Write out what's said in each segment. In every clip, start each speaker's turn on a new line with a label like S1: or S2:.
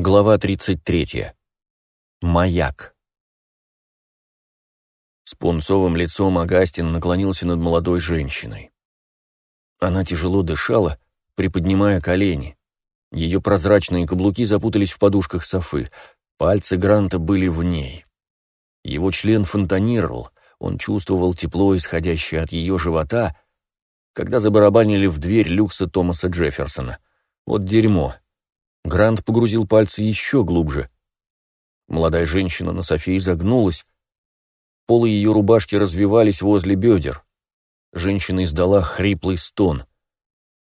S1: Глава 33. Маяк. С пунцовым лицом Агастин наклонился над молодой женщиной. Она тяжело дышала, приподнимая колени. Ее прозрачные каблуки запутались в подушках софы, пальцы Гранта были в ней. Его член фонтанировал, он чувствовал тепло, исходящее от ее живота, когда забарабанили в дверь люкса Томаса Джефферсона. Вот дерьмо. Грант погрузил пальцы еще глубже. Молодая женщина на софе изогнулась. Полы ее рубашки развивались возле бедер. Женщина издала хриплый стон.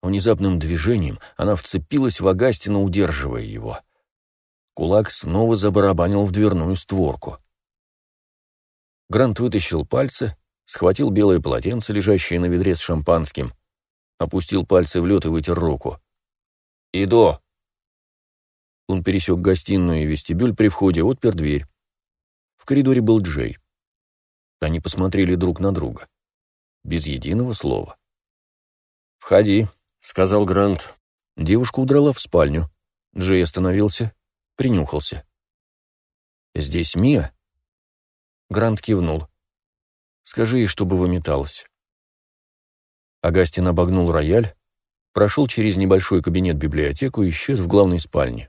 S1: Внезапным движением она вцепилась в Агастина, удерживая его. Кулак снова забарабанил в дверную створку. Грант вытащил пальцы, схватил белое полотенце, лежащее на ведре с шампанским, опустил пальцы в лед и вытер руку. «Иду!» Он пересек гостиную и вестибюль при входе, отпер дверь. В коридоре был Джей. Они посмотрели друг на друга. Без единого слова. «Входи», — сказал Грант. Девушка удрала в спальню. Джей остановился, принюхался. «Здесь Мия?» Грант кивнул. «Скажи ей, чтобы выметалась». Агастин обогнул рояль, прошел через небольшой кабинет-библиотеку и исчез в главной спальне.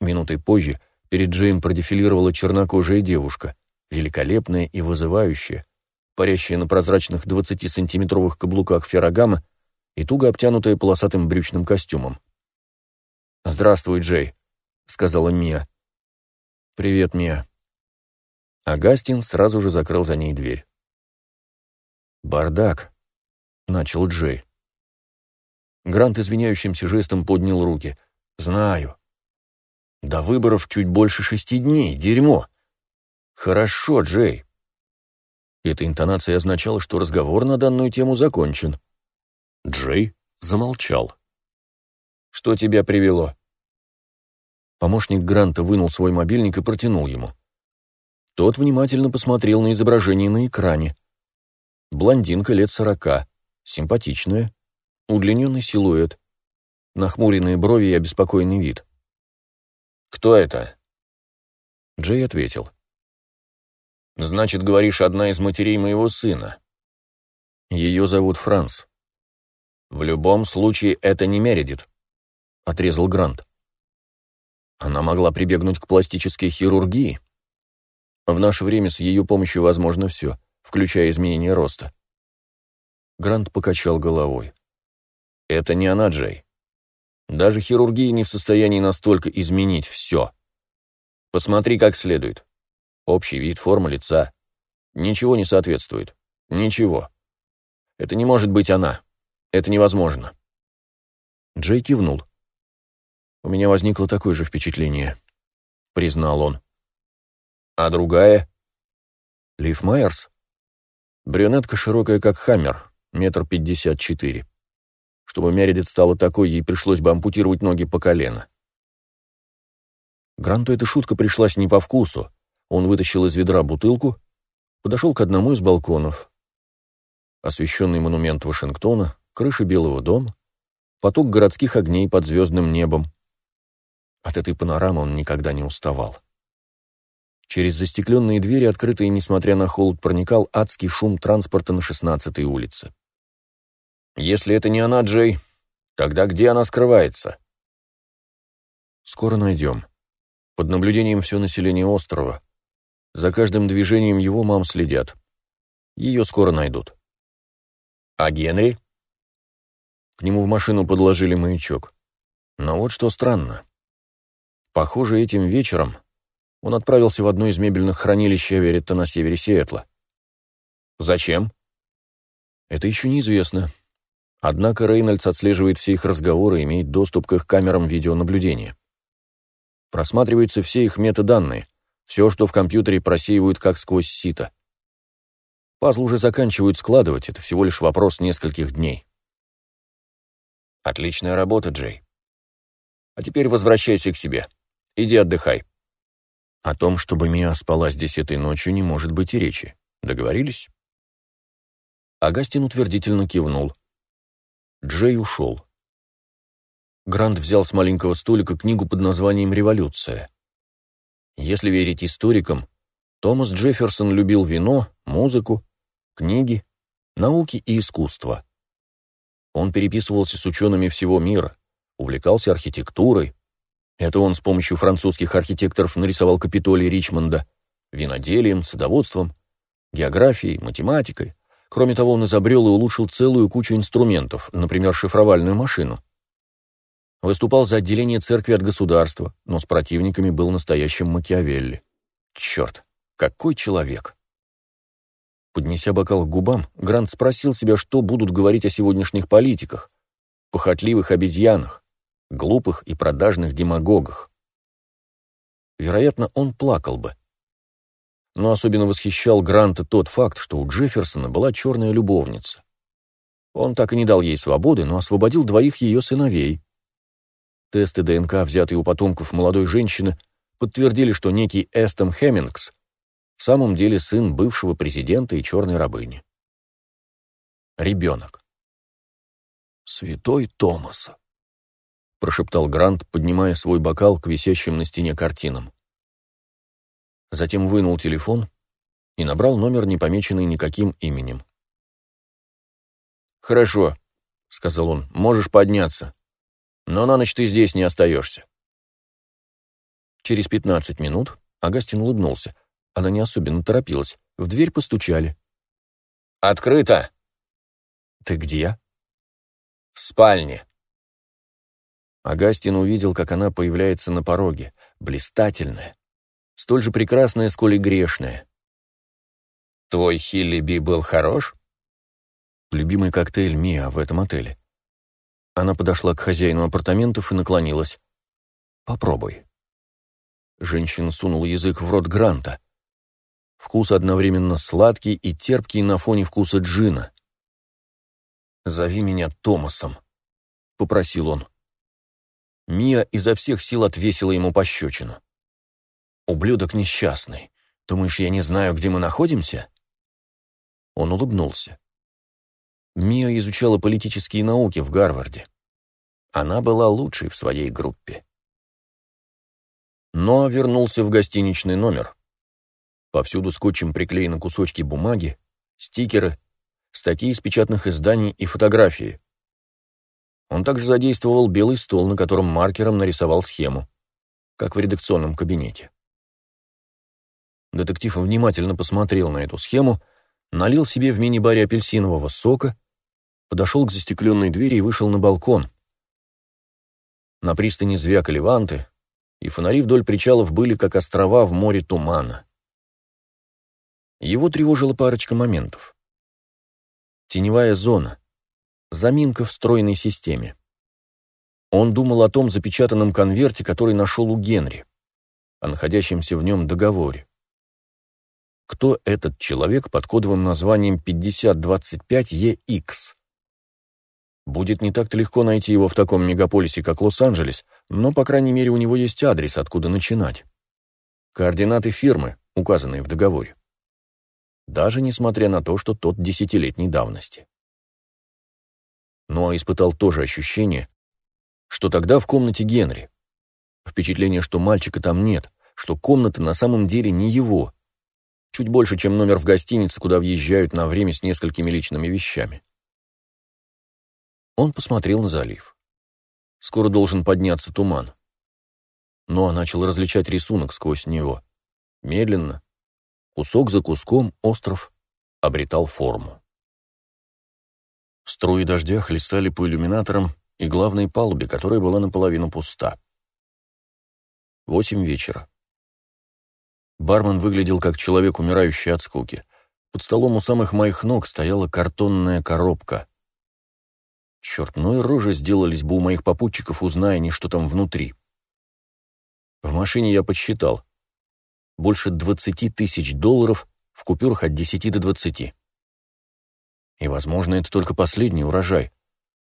S1: Минутой позже перед Джейм продефилировала чернокожая девушка, великолепная и вызывающая, парящая на прозрачных 20-сантиметровых каблуках феррагама и туго обтянутая полосатым брючным костюмом. «Здравствуй, Джей», — сказала Мия. «Привет, Мия». Агастин сразу же закрыл за ней дверь. «Бардак», — начал Джей. Грант извиняющимся жестом поднял руки. «Знаю. До выборов чуть больше шести дней. Дерьмо. Хорошо, Джей. Эта интонация означала, что разговор на данную тему закончен. Джей замолчал. «Что тебя привело?» Помощник Гранта вынул свой мобильник и протянул ему. Тот внимательно посмотрел на изображение на экране. Блондинка лет сорока, симпатичная, удлиненный силуэт, нахмуренные брови и обеспокоенный вид. «Кто это?» Джей ответил. «Значит, говоришь, одна из матерей моего сына. Ее зовут Франц. В любом случае, это не Мередит», — отрезал Грант. Она могла прибегнуть к пластической хирургии. В наше время с ее помощью возможно все, включая изменение роста. Грант покачал головой. «Это не она, Джей. Даже хирургия не в состоянии настолько изменить все. Посмотри как следует. Общий вид, форма лица. Ничего не соответствует. Ничего. Это не может быть она. Это невозможно. Джей кивнул. У меня возникло такое же впечатление, признал он. А другая? Лив Майерс? Брюнетка широкая, как хаммер, метр пятьдесят четыре. Чтобы Мередит стала такой, ей пришлось бы ампутировать ноги по колено. Гранту эта шутка пришлась не по вкусу. Он вытащил из ведра бутылку, подошел к одному из балконов. Освещенный монумент Вашингтона, крыша Белого дома, поток городских огней под звездным небом. От этой панорамы он никогда не уставал. Через застекленные двери, открытые несмотря на холод, проникал адский шум транспорта на 16-й улице. Если это не она, Джей, тогда где она скрывается? Скоро найдем. Под наблюдением все население острова. За каждым движением его мам следят. Ее скоро найдут. А Генри? К нему в машину подложили маячок. Но вот что странно. Похоже, этим вечером он отправился в одно из мебельных хранилищ Эверетта на севере Сиэтла. Зачем? Это еще неизвестно. Однако Рейнольдс отслеживает все их разговоры и имеет доступ к их камерам видеонаблюдения. Просматриваются все их метаданные, все, что в компьютере просеивают как сквозь сито. Пазл уже заканчивают складывать, это всего лишь вопрос нескольких дней. Отличная работа, Джей. А теперь возвращайся к себе. Иди отдыхай. О том, чтобы Мия спала здесь этой ночью, не может быть и речи. Договорились? Агастин утвердительно кивнул. Джей ушел. Грант взял с маленького столика книгу под названием «Революция». Если верить историкам, Томас Джефферсон любил вино, музыку, книги, науки и искусство. Он переписывался с учеными всего мира, увлекался архитектурой. Это он с помощью французских архитекторов нарисовал Капитолий Ричмонда, виноделием, садоводством, географией, математикой. Кроме того, он изобрел и улучшил целую кучу инструментов, например, шифровальную машину. Выступал за отделение церкви от государства, но с противниками был настоящим Макиавелли. Черт, какой человек! Поднеся бокал к губам, Грант спросил себя, что будут говорить о сегодняшних политиках, похотливых обезьянах, глупых и продажных демагогах. Вероятно, он плакал бы. Но особенно восхищал Гранта тот факт, что у Джефферсона была черная любовница. Он так и не дал ей свободы, но освободил двоих ее сыновей. Тесты ДНК, взятые у потомков молодой женщины, подтвердили, что некий Эстон Хеммингс в самом деле сын бывшего президента и черной рабыни. Ребенок. «Святой Томас», — прошептал Грант, поднимая свой бокал к висящим на стене картинам. Затем вынул телефон и набрал номер, не помеченный никаким именем. «Хорошо», — сказал он, — «можешь подняться. Но на ночь ты здесь не остаешься». Через пятнадцать минут Агастин улыбнулся. Она не особенно торопилась. В дверь постучали. «Открыто!» «Ты где?» «В спальне». Агастин увидел, как она появляется на пороге, блистательная, столь же прекрасная, сколь и грешная. «Твой Хилли был хорош?» Любимый коктейль Миа в этом отеле. Она подошла к хозяину апартаментов и наклонилась. «Попробуй». Женщина сунула язык в рот Гранта. Вкус одновременно сладкий и терпкий на фоне вкуса джина. «Зови меня Томасом», — попросил он. Мия изо всех сил отвесила ему пощечину. «Ублюдок несчастный. Думаешь, я не знаю, где мы находимся?» Он улыбнулся. Мия изучала политические науки в Гарварде. Она была лучшей в своей группе. Но вернулся в гостиничный номер. Повсюду скотчем приклеены кусочки бумаги, стикеры, статьи из печатных изданий и фотографии. Он также задействовал белый стол, на котором маркером нарисовал схему, как в редакционном кабинете. Детектив внимательно посмотрел на эту схему, налил себе в мини-баре апельсинового сока, подошел к застекленной двери и вышел на балкон. На пристани звякали ванты, и фонари вдоль причалов были, как острова в море тумана. Его тревожила парочка моментов. Теневая зона. Заминка в стройной системе. Он думал о том запечатанном конверте, который нашел у Генри, о находящемся в нем договоре. Кто этот человек под кодовым названием 5025EX? Будет не так-то легко найти его в таком мегаполисе, как Лос-Анджелес, но, по крайней мере, у него есть адрес, откуда начинать. Координаты фирмы, указанные в договоре даже несмотря на то, что тот десятилетней давности. Но испытал то же ощущение, что тогда в комнате Генри. Впечатление, что мальчика там нет, что комната на самом деле не его. Чуть больше, чем номер в гостинице, куда въезжают на время с несколькими личными вещами. Он посмотрел на залив. Скоро должен подняться туман. Но начал различать рисунок сквозь него. Медленно, Кусок за куском остров обретал форму. Струи дождя хлестали по иллюминаторам и главной палубе, которая была наполовину пуста. Восемь вечера. Бармен выглядел как человек, умирающий от скуки. Под столом у самых моих ног стояла картонная коробка. Черт, ну и рожи сделались бы у моих попутчиков, узная они, что там внутри. В машине я подсчитал больше 20 тысяч долларов в купюрах от 10 до 20. И, возможно, это только последний урожай.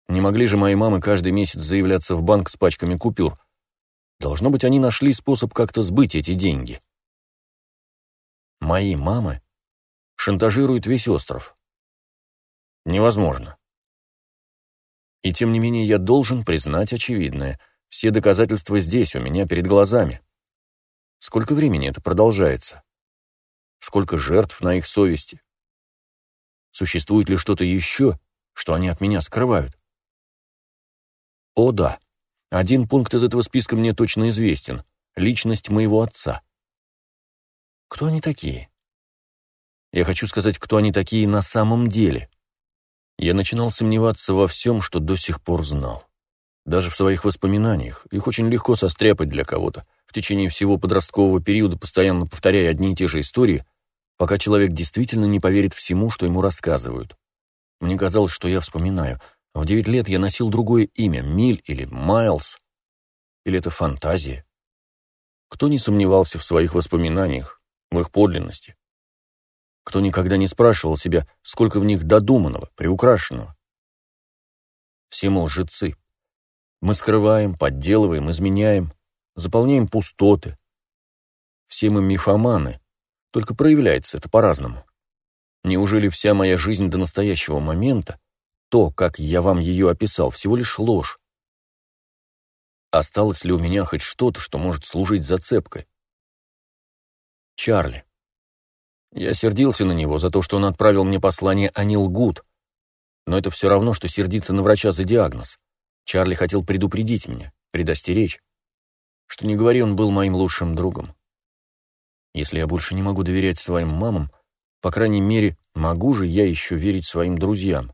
S1: Не могли же мои мамы каждый месяц заявляться в банк с пачками купюр. Должно быть, они нашли способ как-то сбыть эти деньги. Мои мамы шантажируют весь остров. Невозможно. И тем не менее я должен признать очевидное. Все доказательства здесь, у меня перед глазами. Сколько времени это продолжается? Сколько жертв на их совести? Существует ли что-то еще, что они от меня скрывают? О да, один пункт из этого списка мне точно известен — личность моего отца. Кто они такие? Я хочу сказать, кто они такие на самом деле. Я начинал сомневаться во всем, что до сих пор знал. Даже в своих воспоминаниях. Их очень легко состряпать для кого-то, в течение всего подросткового периода постоянно повторяя одни и те же истории, пока человек действительно не поверит всему, что ему рассказывают. Мне казалось, что я вспоминаю. В девять лет я носил другое имя — Миль или Майлз. Или это фантазия? Кто не сомневался в своих воспоминаниях, в их подлинности? Кто никогда не спрашивал себя, сколько в них додуманного, приукрашенного? Все мы лжецы. Мы скрываем, подделываем, изменяем, заполняем пустоты. Все мы мифоманы, только проявляется это по-разному. Неужели вся моя жизнь до настоящего момента, то, как я вам ее описал, всего лишь ложь? Осталось ли у меня хоть что-то, что может служить зацепкой? Чарли. Я сердился на него за то, что он отправил мне послание «Они лгут». Но это все равно, что сердиться на врача за диагноз. Чарли хотел предупредить меня, предостеречь. Что не говори, он был моим лучшим другом. Если я больше не могу доверять своим мамам, по крайней мере, могу же я еще верить своим друзьям.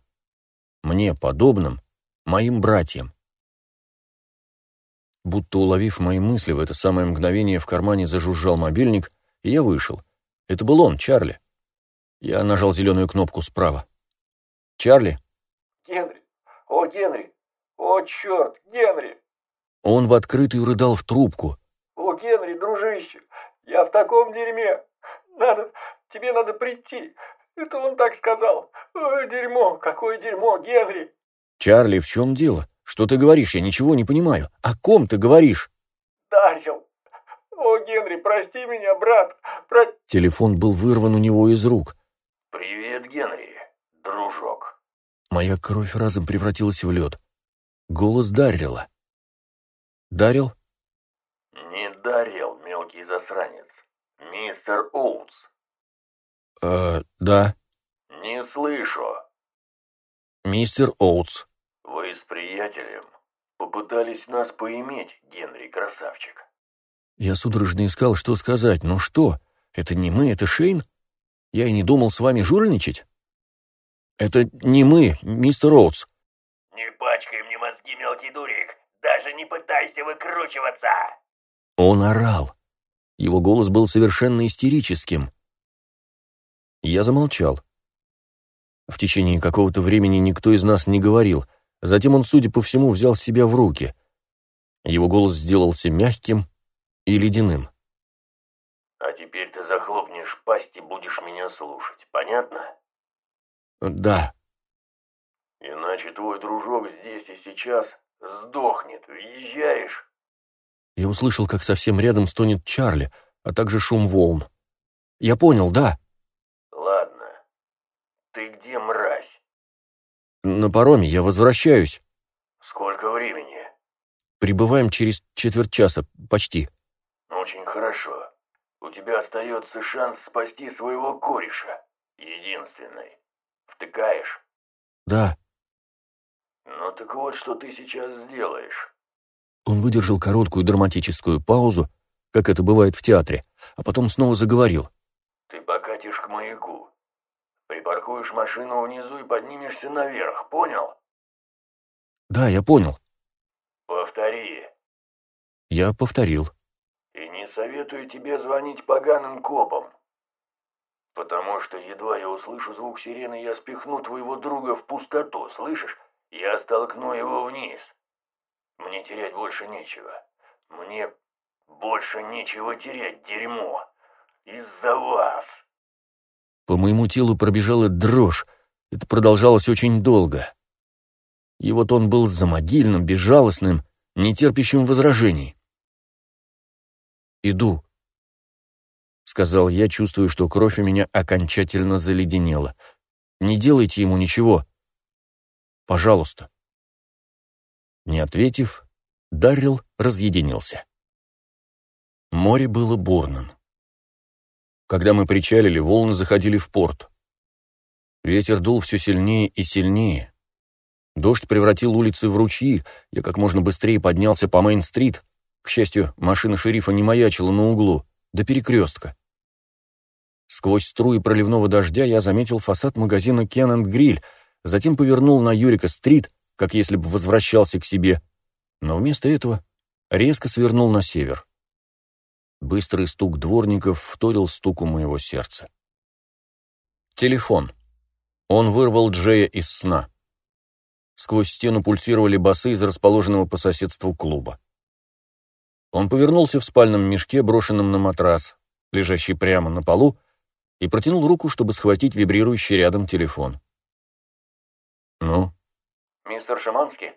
S1: Мне, подобным, моим братьям. Будто уловив мои мысли, в это самое мгновение в кармане зажужжал мобильник, и я вышел — это был он, Чарли. Я нажал зеленую кнопку справа. «Чарли?»
S2: «Генри! О, Генри! О, черт, Генри!»
S1: Он в открытую рыдал в трубку.
S2: «О, Генри, дружище, я в таком дерьме. Надо, тебе надо прийти. Это он так сказал. Ой, дерьмо, какое дерьмо, Генри!»
S1: «Чарли, в чем дело? Что ты говоришь? Я ничего не понимаю. О ком ты говоришь?»
S2: «Дарил. О, Генри, прости меня, брат. Про...
S1: Телефон был вырван у него из рук.
S2: «Привет, Генри, дружок».
S1: Моя кровь разом превратилась в лед. Голос Даррила. «Дарил?»
S2: «Не Дарил, мелкий засранец. Мистер Оутс».
S1: «Э, да».
S2: «Не слышу».
S1: «Мистер Оутс».
S2: «Вы с приятелем попытались нас поиметь, Генри, красавчик».
S1: Я судорожно искал, что сказать, но что? Это не мы, это Шейн? Я и не думал с вами жульничать. Это не мы, мистер Роудс.
S2: Не пачкай мне мозги, мелкий дурик. Даже не пытайся выкручиваться.
S1: Он орал. Его голос был совершенно истерическим. Я замолчал. В течение какого-то времени никто из нас не говорил. Затем он, судя по всему, взял себя в руки. Его голос сделался мягким и ледяным.
S2: А теперь ты захлопнешь пасть и будешь меня слушать, понятно?
S1: Да.
S2: Иначе твой дружок здесь и сейчас сдохнет. Въезжаешь?
S1: Я услышал, как совсем рядом стонет Чарли, а также шум волн. Я понял, да.
S2: Ладно. Ты где, мразь?
S1: На пароме, я возвращаюсь.
S2: Сколько времени?
S1: Прибываем через четверть часа, почти.
S2: Хорошо. У тебя остается шанс спасти своего кореша. Единственный. Втыкаешь?
S1: Да.
S2: Ну так вот, что ты сейчас сделаешь.
S1: Он выдержал короткую драматическую паузу, как это бывает в театре, а потом снова заговорил.
S2: Ты покатишь к маяку. Припаркуешь машину внизу и поднимешься наверх, понял?
S1: Да, я понял.
S2: Повтори.
S1: Я повторил
S2: советую тебе звонить поганым копам. Потому что едва я услышу звук сирены, я спихну твоего друга в пустоту, слышишь? Я столкну его вниз. Мне терять больше нечего. Мне больше нечего терять, дерьмо. Из-за вас.
S1: По моему телу пробежала дрожь. Это продолжалось очень долго. И вот он был замогильным, безжалостным, нетерпящим возражений. «Иду», — сказал я, чувствую, что кровь у меня окончательно заледенела. «Не делайте ему ничего. Пожалуйста». Не ответив, Даррелл разъединился. Море было бурным. Когда мы причалили, волны заходили в порт. Ветер дул все сильнее и сильнее. Дождь превратил улицы в ручьи, я как можно быстрее поднялся по Мейн-стрит. К счастью, машина шерифа не маячила на углу, до перекрестка. Сквозь струи проливного дождя я заметил фасад магазина Кен Гриль, затем повернул на Юрика-стрит, как если бы возвращался к себе, но вместо этого резко свернул на север. Быстрый стук дворников вторил стуку моего сердца. Телефон. Он вырвал Джея из сна. Сквозь стену пульсировали басы из расположенного по соседству клуба. Он повернулся в спальном мешке, брошенном на матрас, лежащий прямо на полу, и протянул руку, чтобы схватить вибрирующий рядом телефон. «Ну?»
S2: «Мистер Шиманский?»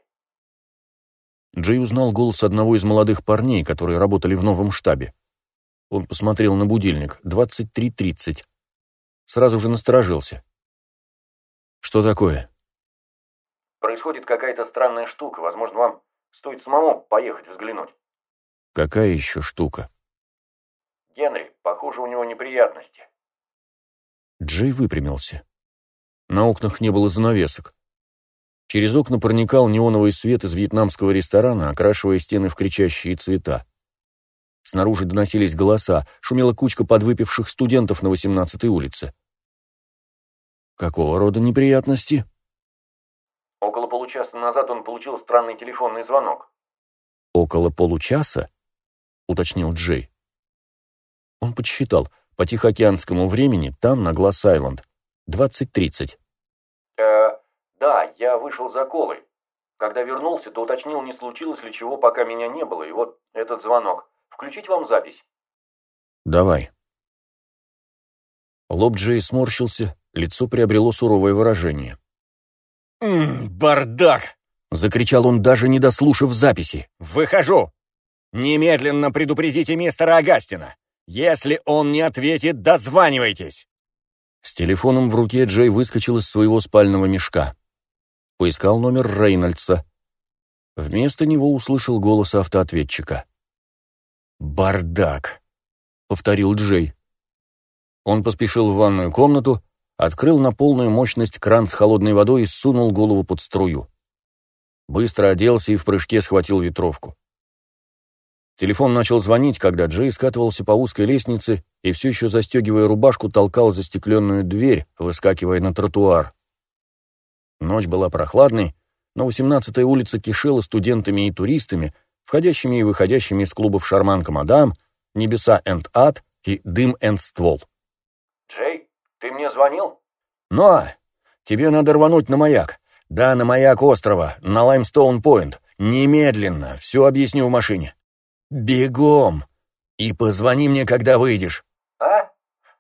S1: Джей узнал голос одного из молодых парней, которые работали в новом штабе. Он посмотрел на будильник. 23.30. Сразу же насторожился. «Что такое?»
S2: «Происходит какая-то странная штука. Возможно, вам стоит самому поехать взглянуть».
S1: «Какая еще штука?»
S2: «Генри, похоже, у него неприятности».
S1: Джей выпрямился. На окнах не было занавесок. Через окна проникал неоновый свет из вьетнамского ресторана, окрашивая стены в кричащие цвета. Снаружи доносились голоса, шумела кучка подвыпивших студентов на 18-й улице. Какого рода неприятности?
S2: Около получаса назад он получил странный телефонный звонок.
S1: Около получаса? Уточнил Джей. Он подсчитал. По Тихоокеанскому времени, там, на Гласс-Айленд, 20.30.
S2: Э, да, я вышел за колой. Когда вернулся, то уточнил, не случилось ли чего, пока меня не было, и вот этот звонок. Включить вам запись?
S1: Давай. Лоб Джей сморщился, лицо приобрело суровое выражение.
S3: «Ммм, бардак!»
S1: — закричал он, даже не дослушав записи.
S3: «Выхожу! Немедленно предупредите мистера Агастина! Если он не ответит, дозванивайтесь!»
S1: С телефоном в руке Джей выскочил из своего спального мешка. Поискал номер Рейнольдса. Вместо него услышал голос автоответчика. «Бардак!» — повторил Джей. Он поспешил в ванную комнату, открыл на полную мощность кран с холодной водой и сунул голову под струю. Быстро оделся и в прыжке схватил ветровку. Телефон начал звонить, когда Джей скатывался по узкой лестнице и все еще застегивая рубашку толкал застекленную дверь, выскакивая на тротуар. Ночь была прохладной, но 18-я улица кишела студентами и туристами, входящими и выходящими из клубов «Шарманка Мадам», «Небеса энд ад» и «Дым энд ствол».
S2: «Джей, ты мне звонил?»
S1: «Но! Тебе надо рвануть на маяк. Да, на маяк острова, на Лаймстоун-Пойнт. Немедленно, все объясню в машине. Бегом! И позвони мне, когда выйдешь».
S2: «А?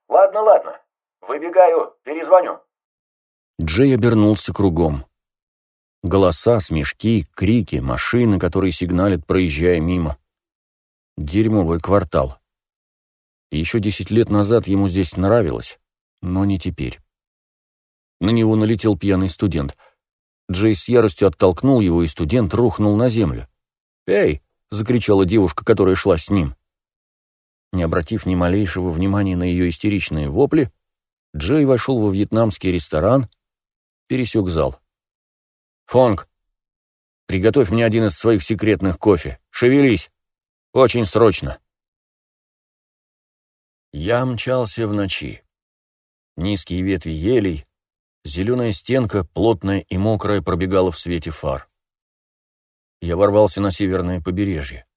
S2: Ладно, ладно. Выбегаю, перезвоню».
S1: Джей обернулся кругом. Голоса, смешки, крики, машины, которые сигналят, проезжая мимо. Дерьмовый квартал. Еще десять лет назад ему здесь нравилось, но не теперь. На него налетел пьяный студент. Джей с яростью оттолкнул его, и студент рухнул на землю. «Эй!» — закричала девушка, которая шла с ним. Не обратив ни малейшего внимания на ее истеричные вопли, Джей вошел во вьетнамский ресторан, пересек зал. «Фонг, приготовь мне один из своих секретных кофе. Шевелись! Очень срочно!» Я мчался в ночи. Низкие ветви елей, зеленая стенка, плотная и мокрая, пробегала в свете фар. Я ворвался на северное побережье.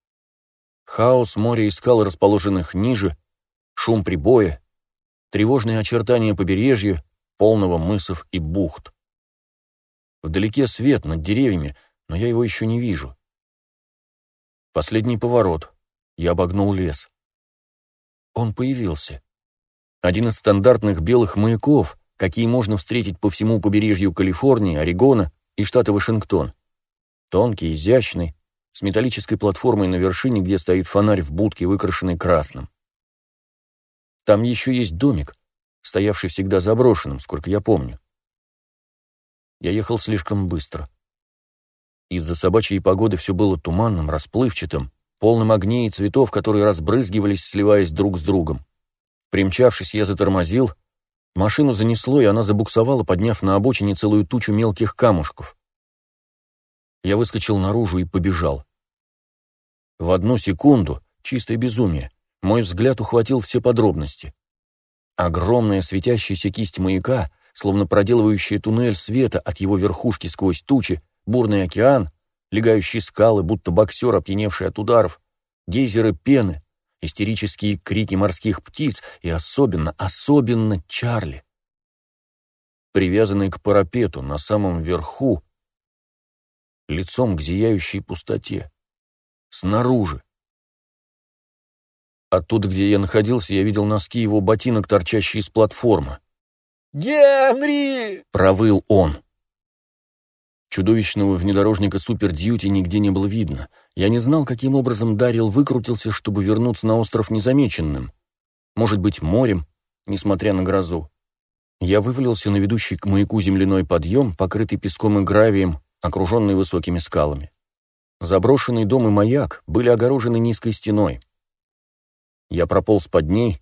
S1: Хаос моря и скал, расположенных ниже, шум прибоя, тревожные очертания побережья, полного мысов и бухт. Вдалеке свет над деревьями, но я его еще не вижу. Последний поворот. Я обогнул лес. Он появился. Один из стандартных белых маяков, какие можно встретить по всему побережью Калифорнии, Орегона и штата Вашингтон. Тонкий, изящный, с металлической платформой на вершине, где стоит фонарь в будке, выкрашенный красным. Там еще есть домик, стоявший всегда заброшенным, сколько я помню. Я ехал слишком быстро. Из-за собачьей погоды все было туманным, расплывчатым, полным огней и цветов, которые разбрызгивались, сливаясь друг с другом. Примчавшись, я затормозил, машину занесло, и она забуксовала, подняв на обочине целую тучу мелких камушков. Я выскочил наружу и побежал. В одну секунду, чистое безумие, мой взгляд ухватил все подробности. Огромная светящаяся кисть маяка, словно проделывающая туннель света от его верхушки сквозь тучи, бурный океан, легающие скалы, будто боксер, опьяневший от ударов, гейзеры пены, истерические крики морских птиц и особенно, особенно Чарли. Привязанный к парапету на самом верху, лицом к зияющей пустоте, снаружи. Оттуда, где я находился, я видел носки его ботинок, торчащие из платформы.
S3: «Генри!»
S1: — провыл он. Чудовищного внедорожника Супер Дьюти нигде не было видно. Я не знал, каким образом Дарил выкрутился, чтобы вернуться на остров незамеченным. Может быть, морем, несмотря на грозу. Я вывалился на ведущий к маяку земляной подъем, покрытый песком и гравием, окруженный высокими скалами. Заброшенный дом и маяк были огорожены низкой стеной. Я прополз под ней.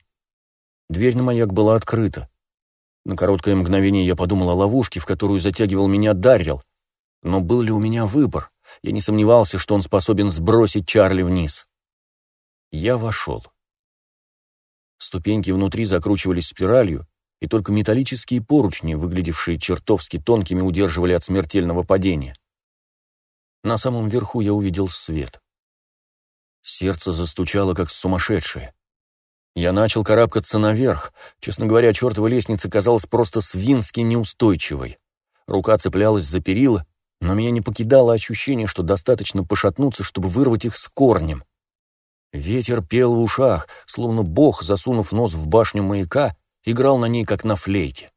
S1: Дверь на маяк была открыта. На короткое мгновение я подумал о ловушке, в которую затягивал меня Даррел, но был ли у меня выбор? Я не сомневался, что он способен сбросить Чарли вниз. Я вошел. Ступеньки внутри закручивались спиралью, и только металлические поручни, выглядевшие чертовски тонкими, удерживали от смертельного падения. На самом верху я увидел свет. Сердце застучало, как сумасшедшее. Я начал карабкаться наверх. Честно говоря, чертова лестница казалась просто свински неустойчивой. Рука цеплялась за перила, но меня не покидало ощущение, что достаточно пошатнуться, чтобы вырвать их с корнем. Ветер пел в ушах, словно бог, засунув нос в башню маяка, играл на ней, как на флейте.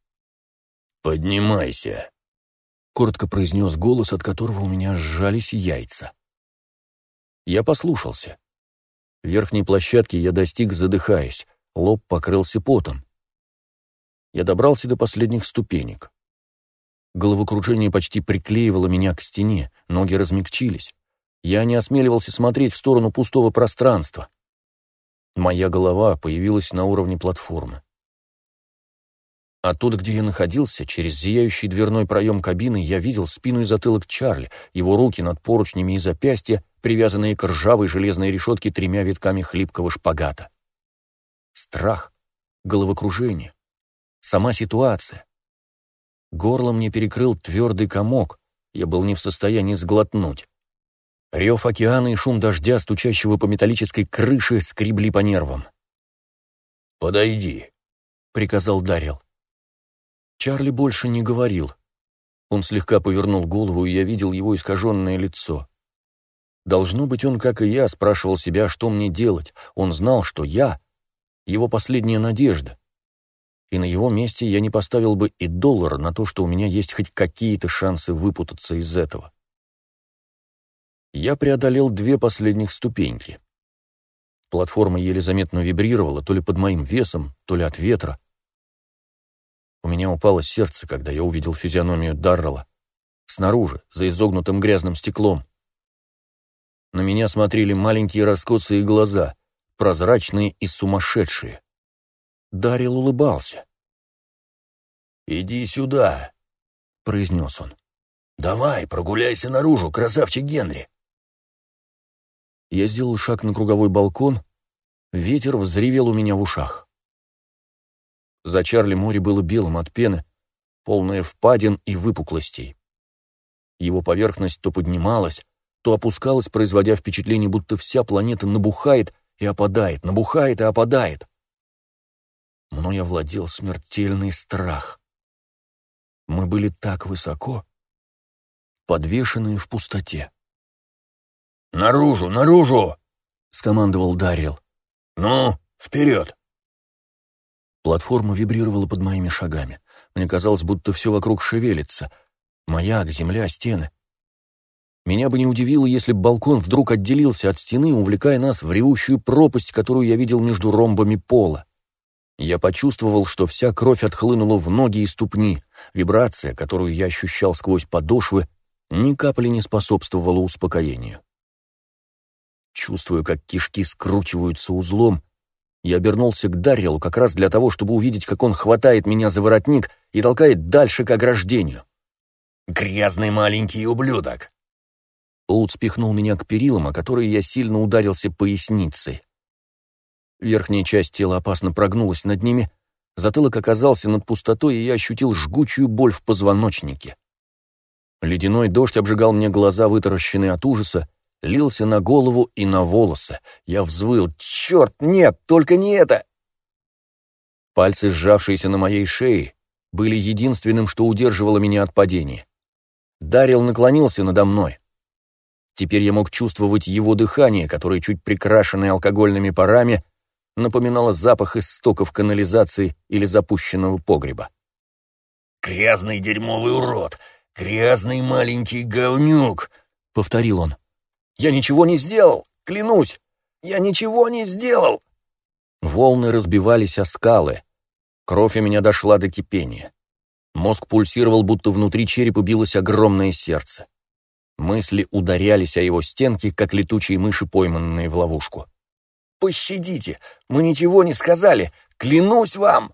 S2: «Поднимайся», —
S1: коротко произнес голос, от которого у меня сжались яйца. Я послушался. Верхней площадки я достиг, задыхаясь, лоб покрылся потом. Я добрался до последних ступенек. Головокружение почти приклеивало меня к стене, ноги размягчились. Я не осмеливался смотреть в сторону пустого пространства. Моя голова появилась на уровне платформы. Оттуда, где я находился, через зияющий дверной проем кабины, я видел спину и затылок Чарли, его руки над поручнями и запястья, привязанные к ржавой железной решетке тремя витками хлипкого шпагата. Страх, головокружение, сама ситуация. Горло мне перекрыл твердый комок, я был не в состоянии сглотнуть. Рев океана и шум дождя, стучащего по металлической крыше, скребли по нервам.
S2: «Подойди», —
S1: приказал Дарил. Чарли больше не говорил. Он слегка повернул голову, и я видел его искаженное лицо. Должно быть, он, как и я, спрашивал себя, что мне делать. Он знал, что я — его последняя надежда и на его месте я не поставил бы и доллара на то, что у меня есть хоть какие-то шансы выпутаться из этого. Я преодолел две последних ступеньки. Платформа еле заметно вибрировала, то ли под моим весом, то ли от ветра. У меня упало сердце, когда я увидел физиономию Даррелла. Снаружи, за изогнутым грязным стеклом. На меня смотрели маленькие раскосые глаза, прозрачные и сумасшедшие. Дарил улыбался.
S2: «Иди сюда», — произнес он. «Давай, прогуляйся наружу, красавчик Генри».
S1: Я сделал шаг на круговой балкон, ветер взревел у меня в ушах. За Чарли море было белым от пены, полное впадин и выпуклостей. Его поверхность то поднималась, то опускалась, производя впечатление, будто вся планета набухает и опадает, набухает и опадает. Мной овладел смертельный страх. Мы были так высоко, подвешенные в пустоте.
S2: «Наружу, наружу!»
S1: — скомандовал Дарил.
S2: «Ну, вперед!»
S1: Платформа вибрировала под моими шагами. Мне казалось, будто все вокруг шевелится. Маяк, земля, стены. Меня бы не удивило, если бы балкон вдруг отделился от стены, увлекая нас в ревущую пропасть, которую я видел между ромбами пола. Я почувствовал, что вся кровь отхлынула в ноги и ступни. Вибрация, которую я ощущал сквозь подошвы, ни капли не способствовало успокоению. Чувствую, как кишки скручиваются узлом, я обернулся к Даррелу как раз для того, чтобы увидеть, как он хватает меня за воротник и толкает дальше к ограждению.
S2: «Грязный маленький ублюдок!»
S1: Оут спихнул меня к перилам, о которые я сильно ударился поясницей. Верхняя часть тела опасно прогнулась над ними, затылок оказался над пустотой, и я ощутил жгучую боль в позвоночнике. Ледяной дождь обжигал мне глаза, вытаращенные от ужаса, лился на голову и на волосы. Я взвыл. «Черт, нет, только не это!» Пальцы, сжавшиеся на моей шее, были единственным, что удерживало меня от падения. Дарил наклонился надо мной. Теперь я мог чувствовать его дыхание, которое, чуть прикрашенное алкогольными парами, напоминало запах из стоков канализации или запущенного погреба.
S2: «Грязный дерьмовый урод! Грязный маленький говнюк!» — повторил он.
S3: Я ничего не сделал, клянусь! Я ничего не сделал!»
S1: Волны разбивались о скалы. Кровь у меня дошла до кипения. Мозг пульсировал, будто внутри черепа билось огромное сердце. Мысли ударялись о его стенки, как летучие мыши, пойманные в ловушку.
S3: «Пощадите! Мы ничего не сказали! Клянусь вам!»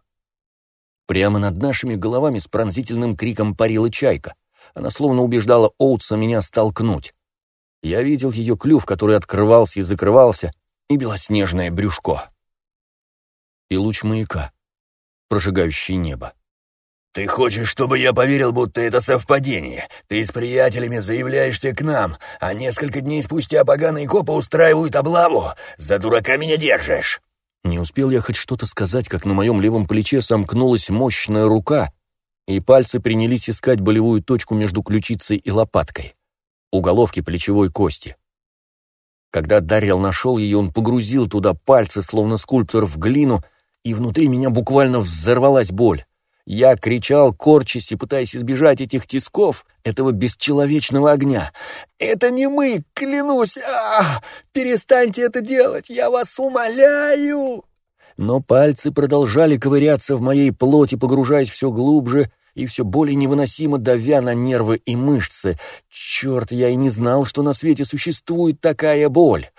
S1: Прямо над нашими головами с пронзительным криком парила чайка. Она словно убеждала Оутса меня столкнуть. Я видел ее клюв, который открывался и закрывался, и белоснежное брюшко. И луч маяка, прожигающий небо.
S2: «Ты хочешь, чтобы я поверил, будто это совпадение? Ты с приятелями заявляешься к нам, а несколько дней спустя поганые копы устраивают облаву? За дурака меня держишь!»
S1: Не успел я хоть что-то сказать, как на моем левом плече сомкнулась мощная рука, и пальцы принялись искать болевую точку между ключицей и лопаткой уголовки плечевой кости. Когда Дарьял нашел ее, он погрузил туда пальцы, словно скульптор в глину, и внутри меня буквально взорвалась боль. Я кричал, корчась и пытаясь избежать этих тисков, этого бесчеловечного огня.
S3: «Это не мы, клянусь! А, перестаньте это делать, я вас умоляю!»
S1: Но пальцы продолжали ковыряться в моей плоти, погружаясь все глубже и все более невыносимо давя на нервы и мышцы. Черт, я и не знал, что на свете существует такая боль.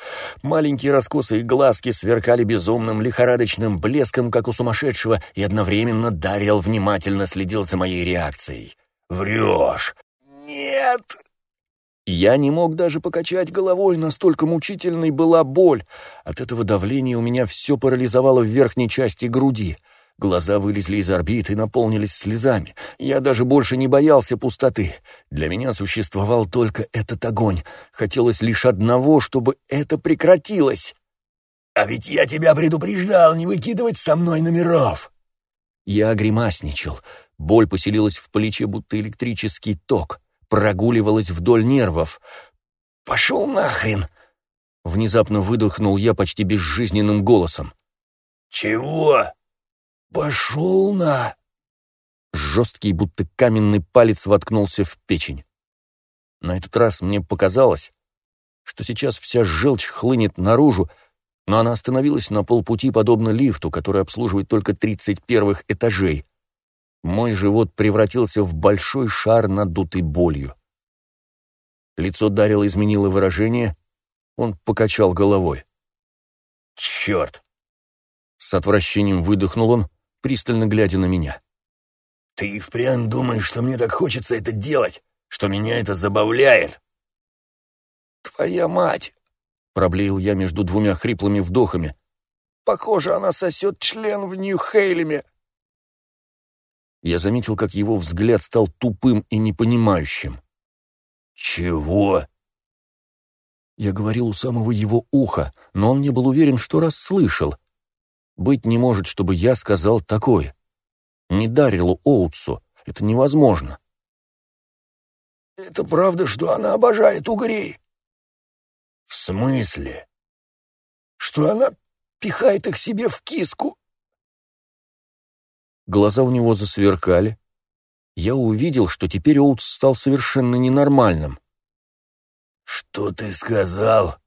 S1: Маленькие раскосые глазки сверкали безумным лихорадочным блеском, как у сумасшедшего, и одновременно Дарьял внимательно следил за моей реакцией.
S2: «Врешь!»
S3: «Нет!»
S1: Я не мог даже покачать головой, настолько мучительной была боль. От этого давления у меня все парализовало в верхней части груди — Глаза вылезли из орбит и наполнились слезами. Я даже больше не боялся пустоты. Для меня существовал только этот огонь. Хотелось лишь одного, чтобы это прекратилось.
S2: «А ведь я тебя предупреждал не выкидывать со мной номеров!»
S1: Я гримасничал. Боль поселилась в плече, будто электрический ток. Прогуливалась вдоль нервов.
S3: «Пошел нахрен!»
S1: Внезапно выдохнул я почти безжизненным голосом.
S2: «Чего?»
S3: «Пошел на...»
S1: Жесткий, будто каменный палец воткнулся в печень. На этот раз мне показалось, что сейчас вся желчь хлынет наружу, но она остановилась на полпути, подобно лифту, который обслуживает только 30 первых этажей. Мой живот превратился в большой шар, надутый болью. Лицо Дарила изменило выражение, он покачал головой.
S2: «Черт!»
S1: С отвращением выдохнул он, пристально глядя на меня.
S2: «Ты впрямь думаешь, что мне так хочется это делать, что меня это забавляет?»
S3: «Твоя мать!» — проблеял я между двумя хриплыми вдохами. «Похоже, она сосет член в Нью-Хейлеме!»
S1: Я заметил, как его взгляд стал тупым и непонимающим.
S2: «Чего?»
S1: Я говорил у самого его уха, но он не был уверен, что расслышал. Быть не может, чтобы я сказал такое. Не Дарилу Оутсу. Это невозможно.
S3: «Это правда, что она обожает угрей?»
S2: «В смысле?»
S3: «Что она пихает их себе в киску?»
S1: Глаза у него засверкали. Я увидел, что теперь Оутс стал совершенно ненормальным.
S2: «Что ты сказал?»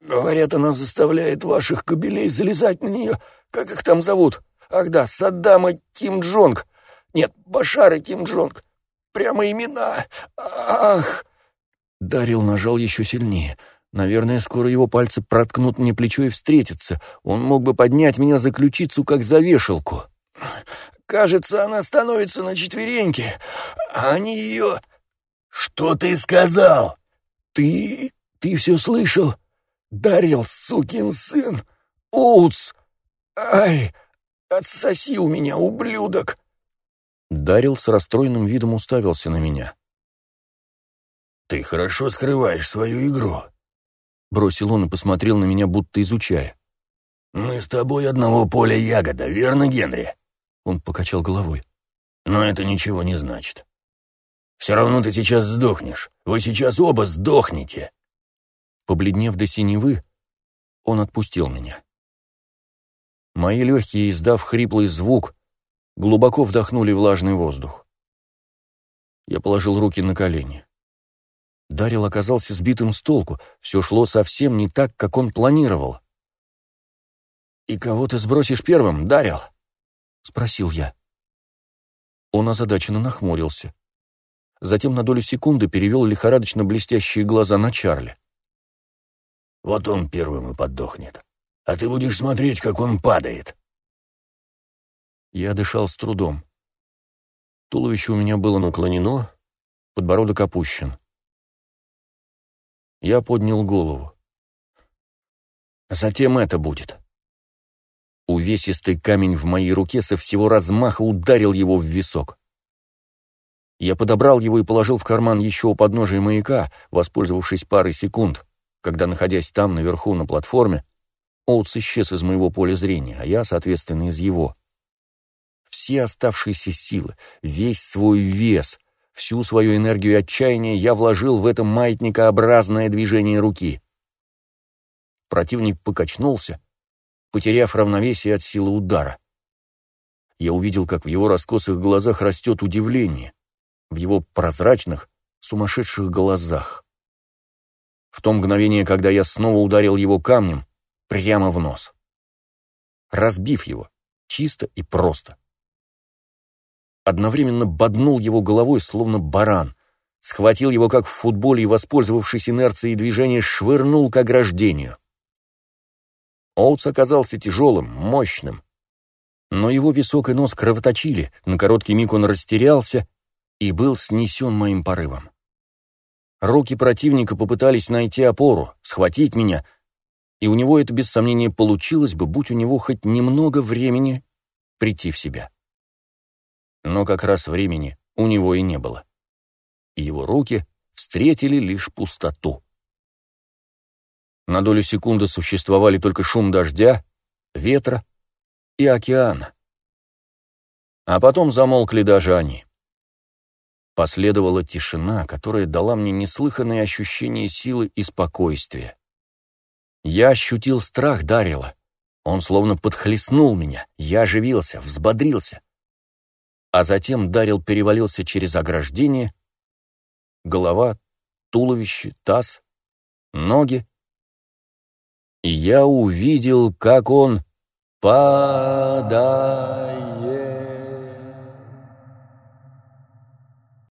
S3: Говорят, она заставляет ваших кобелей залезать на нее. Как их там зовут? Ах да, Саддам и Ким Джонг. Нет, Башар и Ким Джонг. прямо имена. Ах!» Дарил нажал еще сильнее. Наверное, скоро его пальцы проткнут мне плечо и встретятся. Он мог бы поднять меня за ключицу, как за вешалку. «Кажется, она становится на четвереньки, они ее...»
S2: «Что ты сказал?»
S3: «Ты... ты все слышал? Дарил, сукин сын! Оутс! Ай! Отсоси у меня, ублюдок!» Дарил с расстроенным видом уставился на меня.
S2: «Ты хорошо скрываешь свою игру», —
S1: бросил он и посмотрел на меня, будто изучая.
S2: «Мы с тобой одного поля ягода, верно, Генри?»
S1: Он покачал головой.
S2: «Но это ничего не значит. Все равно ты сейчас сдохнешь. Вы сейчас оба сдохнете».
S1: Побледнев до синевы, он отпустил меня. Мои легкие, издав хриплый звук, глубоко вдохнули влажный воздух. Я положил руки на колени. Дарил оказался сбитым с толку, все шло совсем не так, как он планировал. «И кого ты сбросишь первым, Дарил?» — спросил я. Он озадаченно нахмурился. Затем на долю секунды перевел лихорадочно блестящие глаза на Чарли.
S2: «Вот он первым и подохнет а ты будешь смотреть, как он падает».
S1: Я дышал с трудом. Туловище у меня было наклонено, подбородок опущен. Я поднял голову. Затем это будет. Увесистый камень в моей руке со всего размаха ударил его в висок. Я подобрал его и положил в карман еще у подножия маяка, воспользовавшись парой секунд, когда, находясь там, наверху, на платформе, Оутс исчез из моего поля зрения, а я, соответственно, из его. Все оставшиеся силы, весь свой вес, всю свою энергию отчаяния я вложил в это маятникообразное движение руки. Противник покачнулся, потеряв равновесие от силы удара. Я увидел, как в его раскосых глазах растет удивление, в его прозрачных, сумасшедших глазах. В то мгновение, когда я снова ударил его камнем, прямо в нос. Разбив его, чисто и просто. Одновременно боднул его головой, словно баран, схватил его, как в футболе, и, воспользовавшись инерцией движения, швырнул к ограждению. Оутс оказался тяжелым, мощным. Но его висок и нос кровоточили, на короткий миг он растерялся и был снесен моим порывом. Руки противника попытались найти опору, схватить меня — и у него это без сомнения получилось бы, будь у него хоть немного времени прийти в себя. Но как раз времени у него и не было. И его руки встретили лишь пустоту. На долю секунды существовали только шум дождя, ветра и океана. А потом замолкли даже они. Последовала тишина, которая дала мне неслыханное ощущение силы и спокойствия. Я ощутил страх Дарила. Он словно подхлестнул меня. Я оживился, взбодрился. А затем Дарил перевалился через ограждение. Голова, туловище, таз, ноги. И я увидел, как он падает.